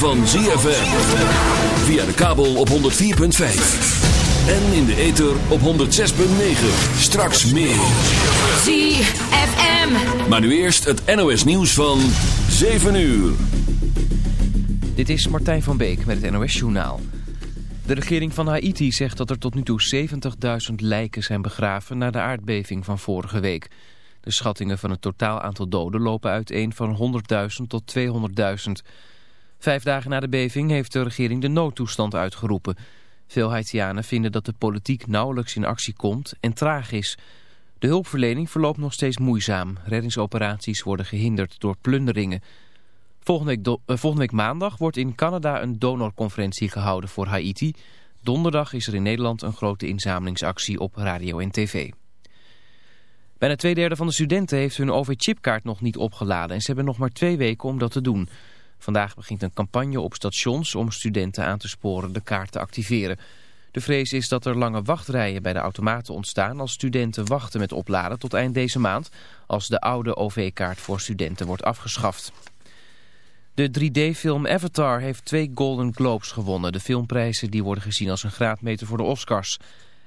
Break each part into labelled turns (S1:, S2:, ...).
S1: van ZFM. Via de kabel op 104.5. En in de ether op 106.9. Straks meer.
S2: ZFM.
S1: Maar nu eerst het NOS nieuws van 7 uur.
S3: Dit is Martijn van Beek met het NOS Journaal. De regering van Haiti zegt dat er tot nu toe 70.000 lijken zijn begraven na de aardbeving van vorige week. De schattingen van het totaal aantal doden lopen uiteen van 100.000 tot 200.000. Vijf dagen na de beving heeft de regering de noodtoestand uitgeroepen. Veel Haitianen vinden dat de politiek nauwelijks in actie komt en traag is. De hulpverlening verloopt nog steeds moeizaam. Reddingsoperaties worden gehinderd door plunderingen. Volgende week, eh, maandag wordt in Canada een donorconferentie gehouden voor Haiti. Donderdag is er in Nederland een grote inzamelingsactie op radio en tv. Bijna twee derde van de studenten heeft hun OV-chipkaart nog niet opgeladen en ze hebben nog maar twee weken om dat te doen. Vandaag begint een campagne op stations om studenten aan te sporen de kaart te activeren. De vrees is dat er lange wachtrijen bij de automaten ontstaan als studenten wachten met opladen tot eind deze maand, als de oude OV-kaart voor studenten wordt afgeschaft. De 3D-film Avatar heeft twee Golden Globes gewonnen. De filmprijzen die worden gezien als een graadmeter voor de Oscars.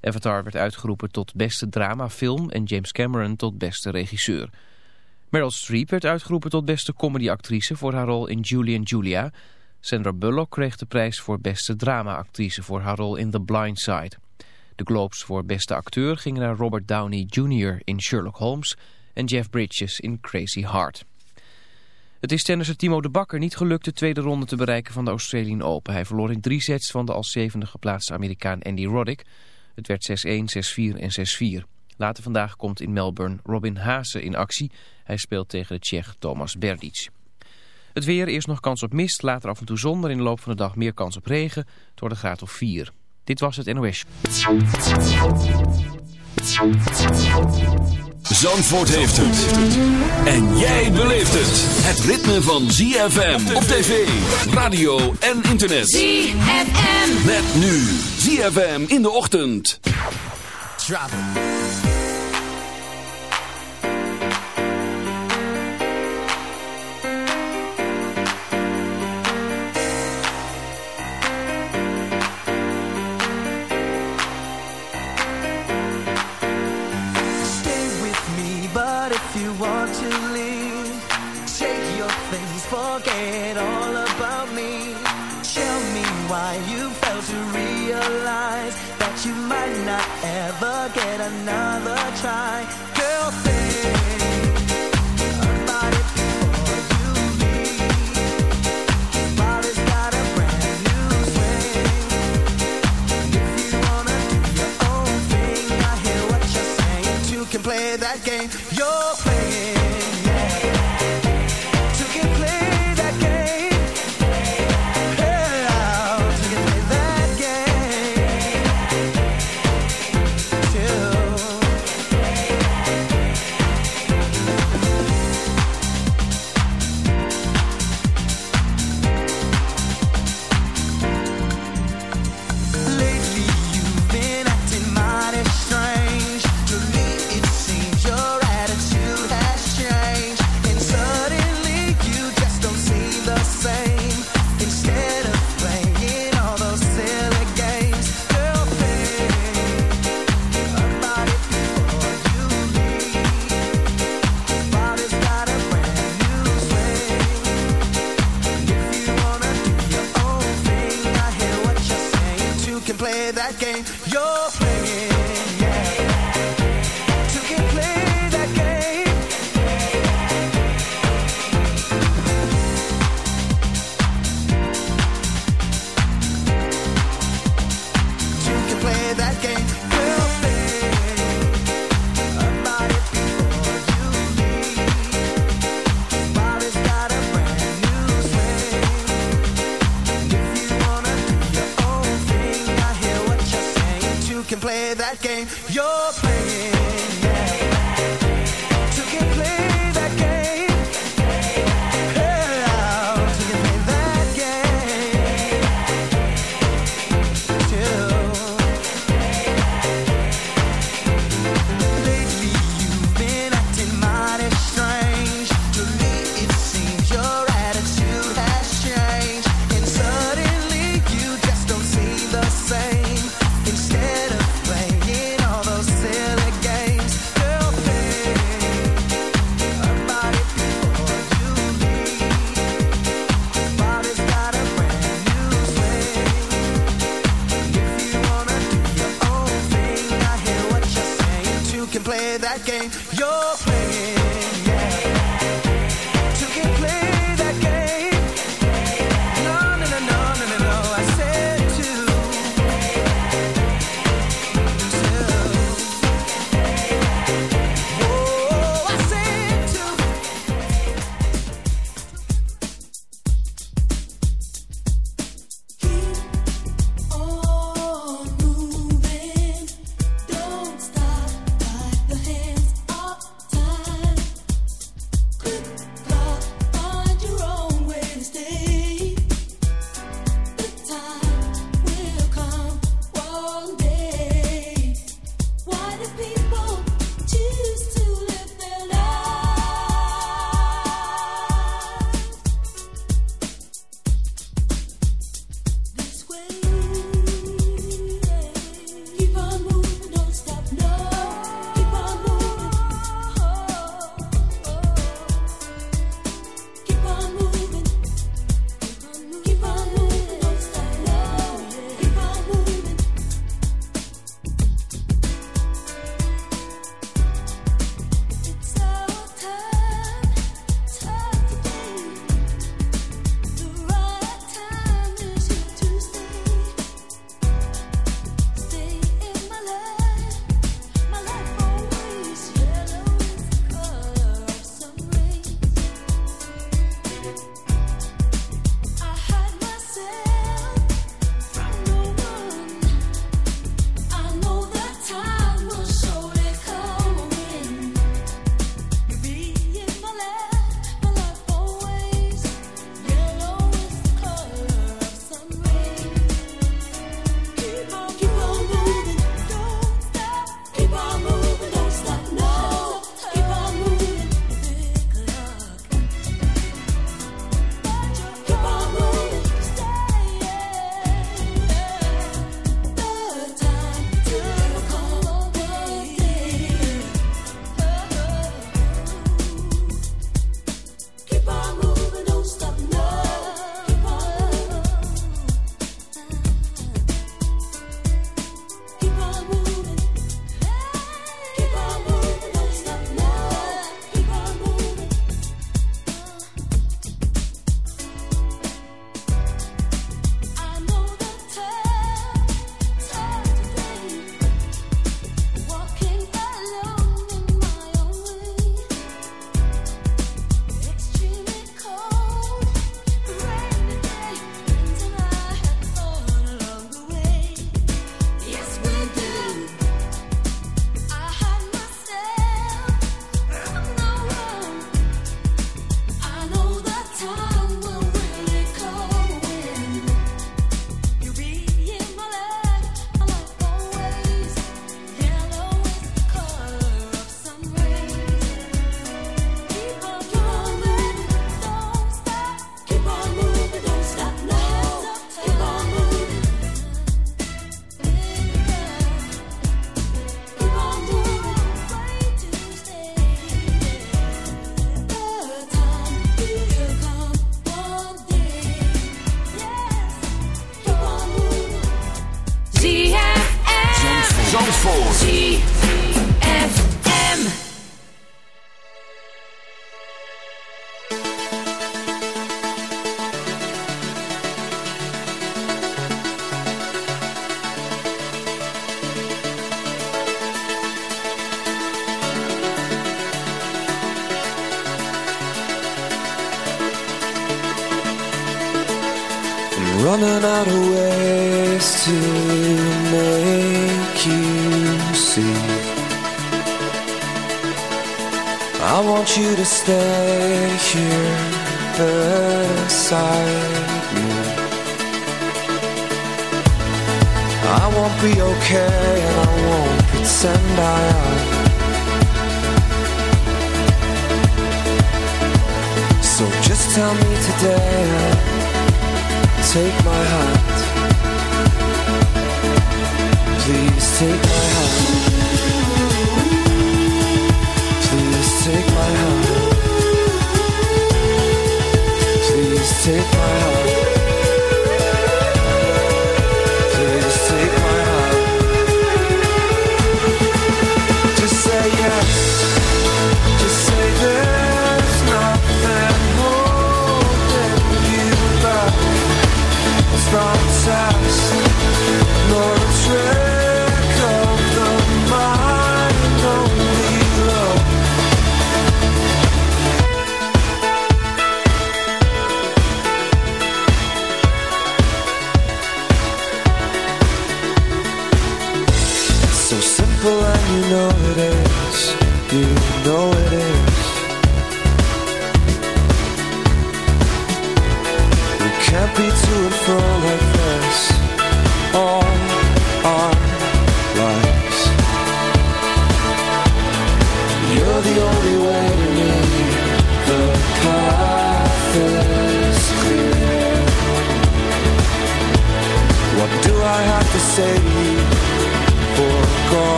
S3: Avatar werd uitgeroepen tot beste dramafilm en James Cameron tot beste regisseur. Meryl Streep werd uitgeroepen tot beste comedyactrice voor haar rol in Julie and Julia. Sandra Bullock kreeg de prijs voor beste dramaactrice voor haar rol in The Blind Side. De Globes voor beste acteur gingen naar Robert Downey Jr. in Sherlock Holmes en Jeff Bridges in Crazy Heart. Het is tennisser Timo de Bakker niet gelukt de tweede ronde te bereiken van de Australian Open. Hij verloor in drie sets van de als zevende geplaatste Amerikaan Andy Roddick. Het werd 6-1, 6-4 en 6-4. Later vandaag komt in Melbourne Robin Haase in actie. Hij speelt tegen de Tsjech Thomas Berdic. Het weer, eerst nog kans op mist, later af en toe zon, maar in de loop van de dag meer kans op regen. Het wordt een graad of 4. Dit was het NOS.
S1: Zandvoort heeft het. En jij beleeft het. Het ritme van ZFM op tv, radio en internet.
S2: ZFM.
S1: Met nu ZFM in de ochtend.
S4: Drop
S5: forget all about me. Tell me why you failed to realize that you might not ever get another try. Girl, think about it before you leave.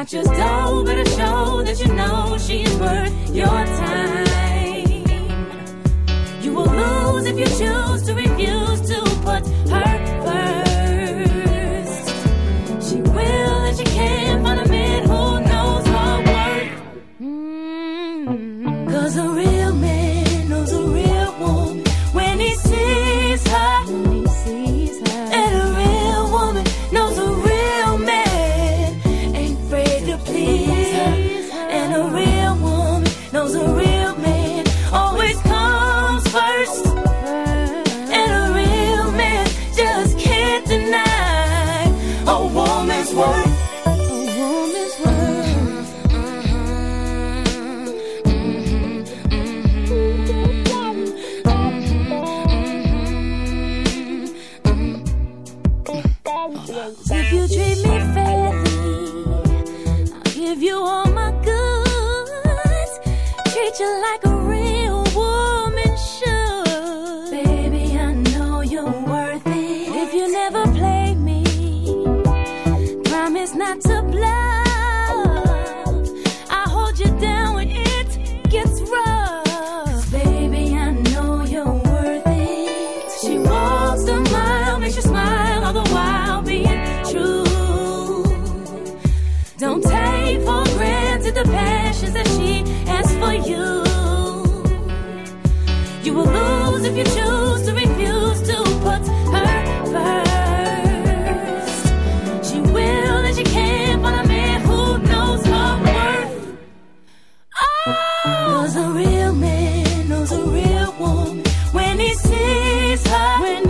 S6: not just
S7: dough, but a show that you know she's worth your time. You will lose if you choose to remain. always high when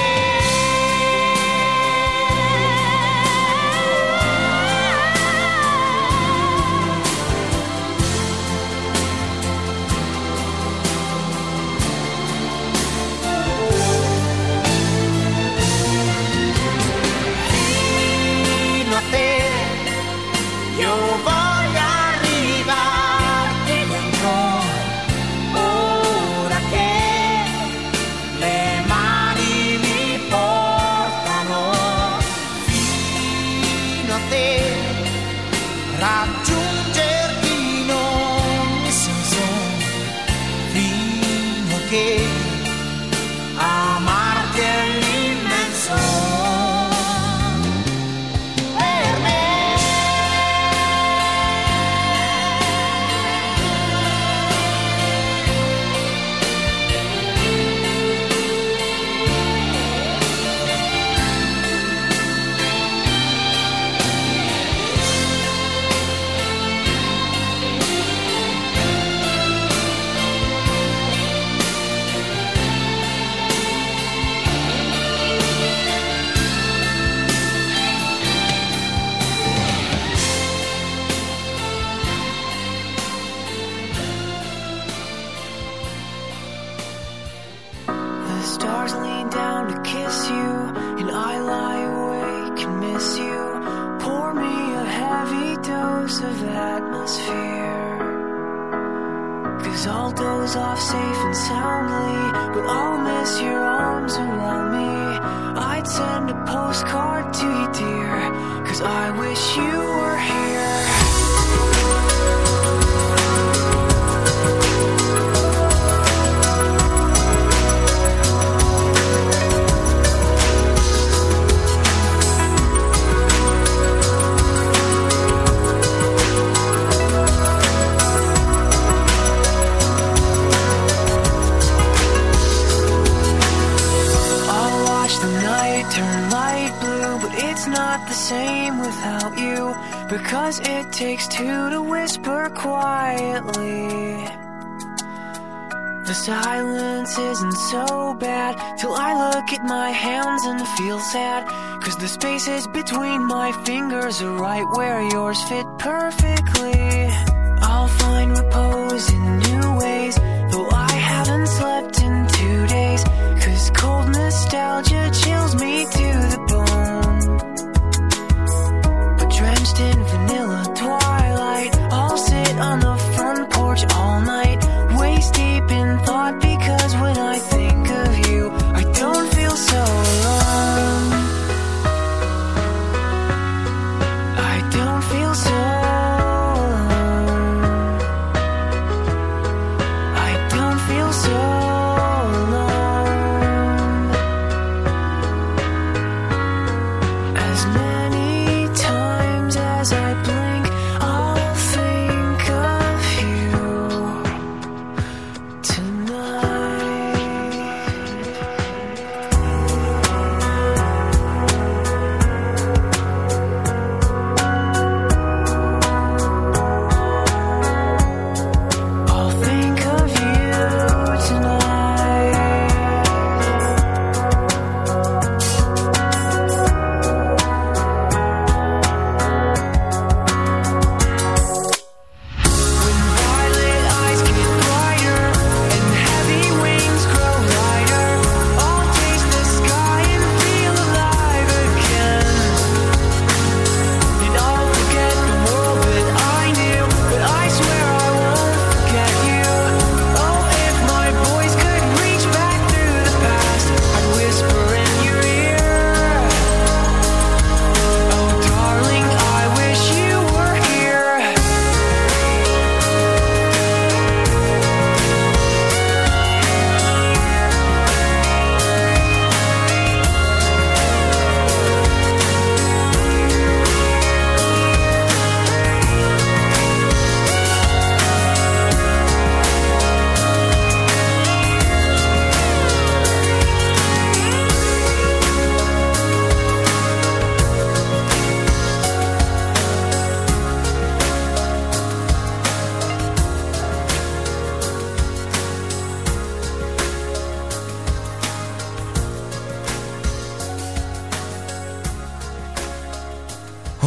S8: this isn't so bad till I look at my hands and feel sad. Cause the spaces between my fingers are right where yours fit perfectly.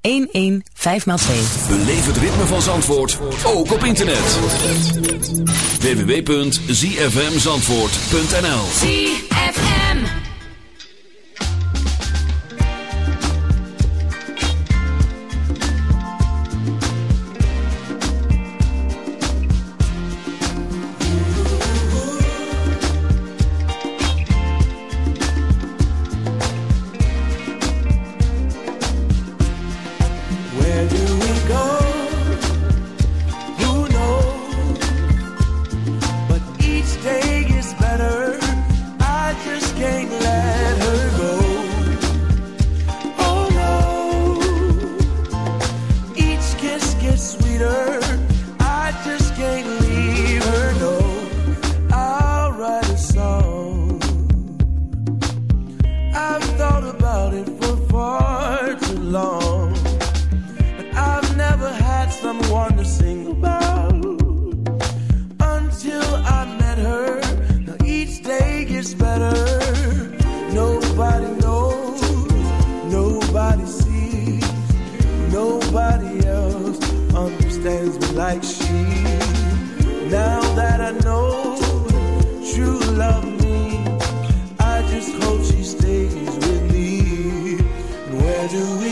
S9: 115 maal 2.
S1: Beleef het ritme van Zandvoort, ook op internet. www.zfmzandvoort.nl
S10: ZFM
S6: do it.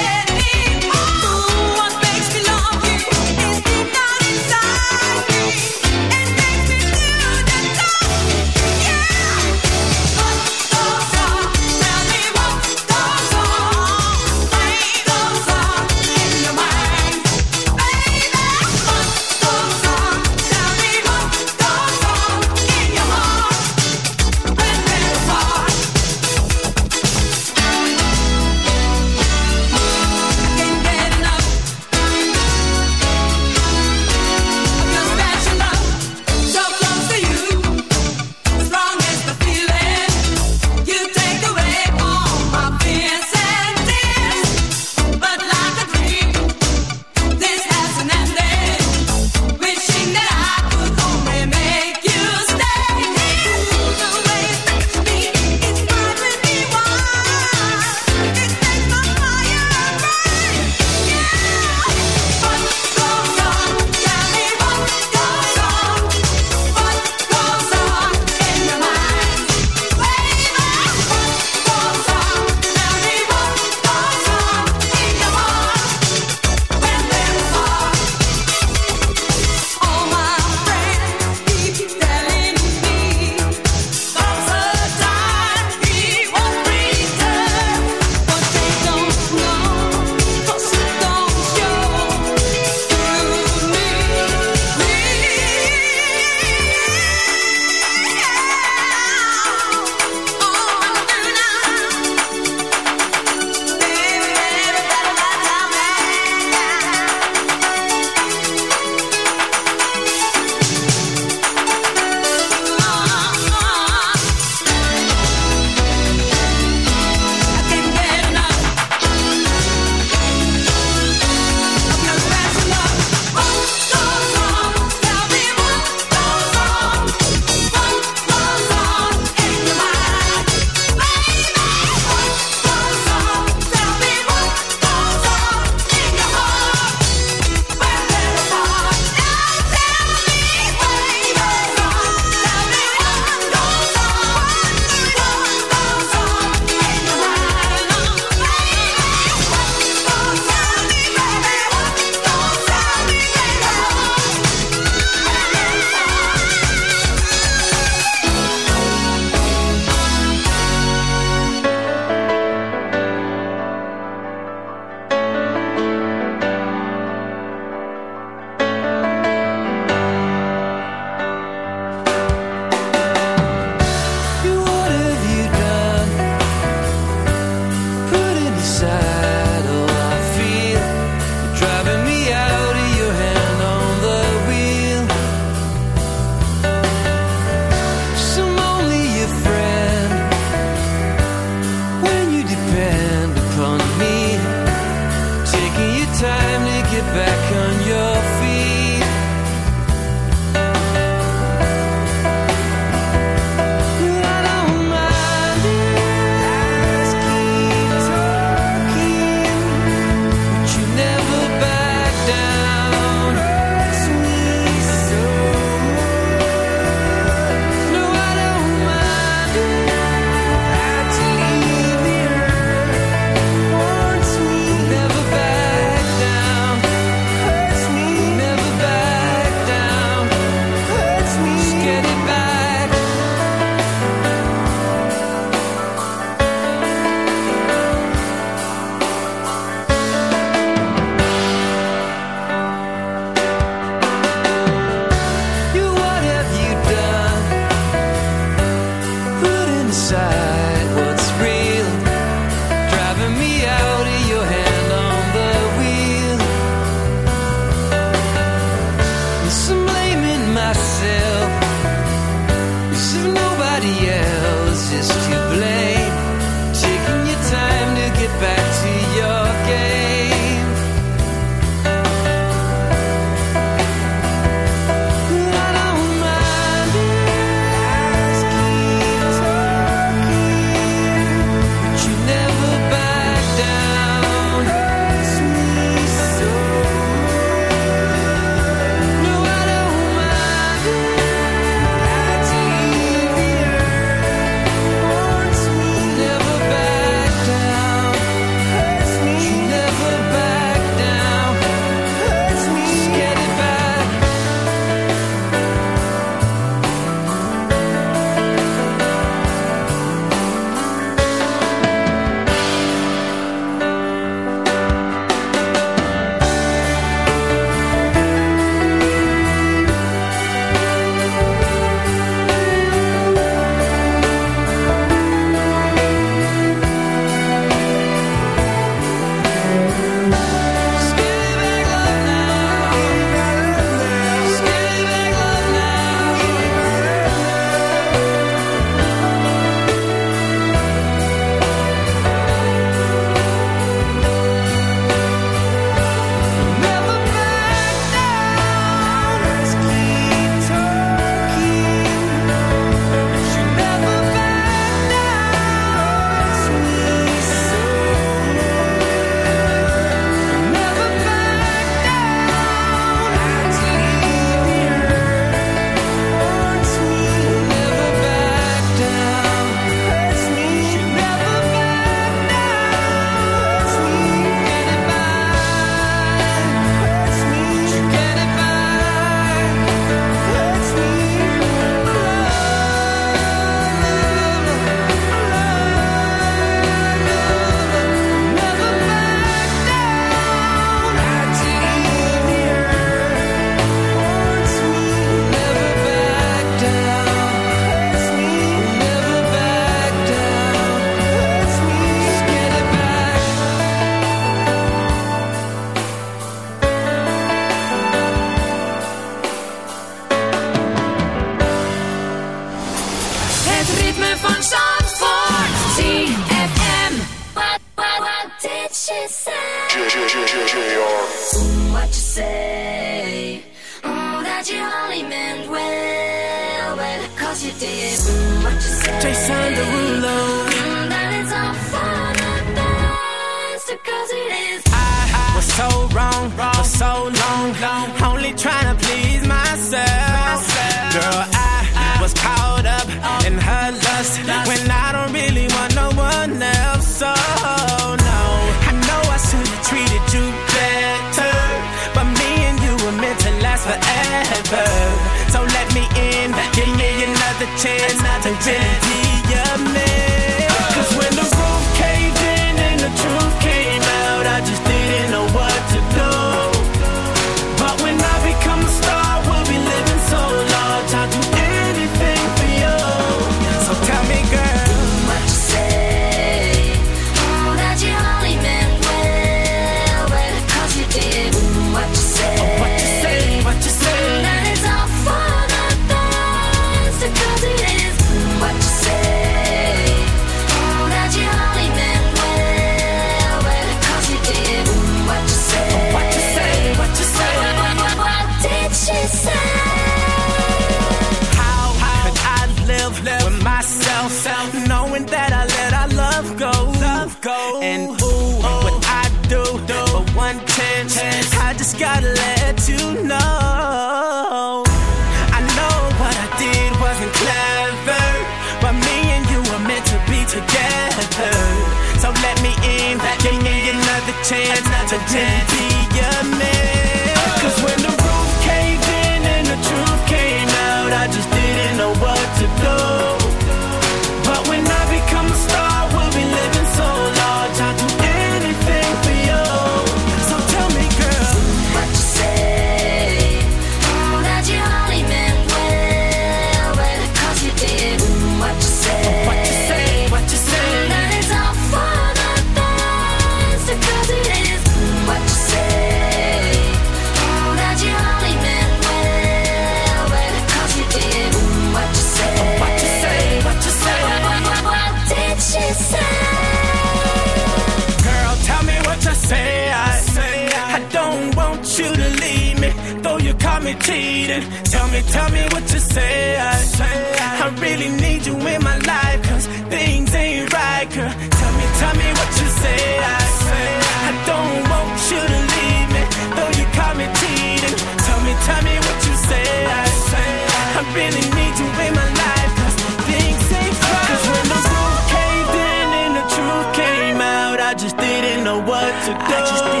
S6: To do.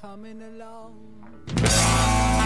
S7: Coming along.